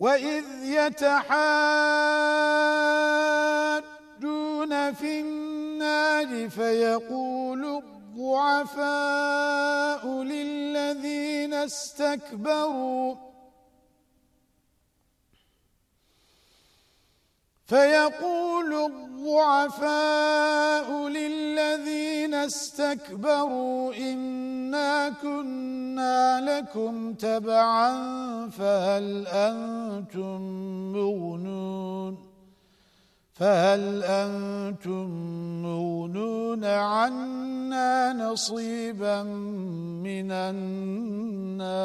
وَإِذْ يَتَحَاجُّونَ فِي النَّارِ فَيَقُولُ الضُّعَفَاءُ لِلَّذِينَ اسْتَكْبَرُوا فيقول الضعفاء للذين استكبروا إنا كنا لكم تبعا فهل أنتم مغنون؟ فهل أنتم مغنون عنا نصيبا من النار؟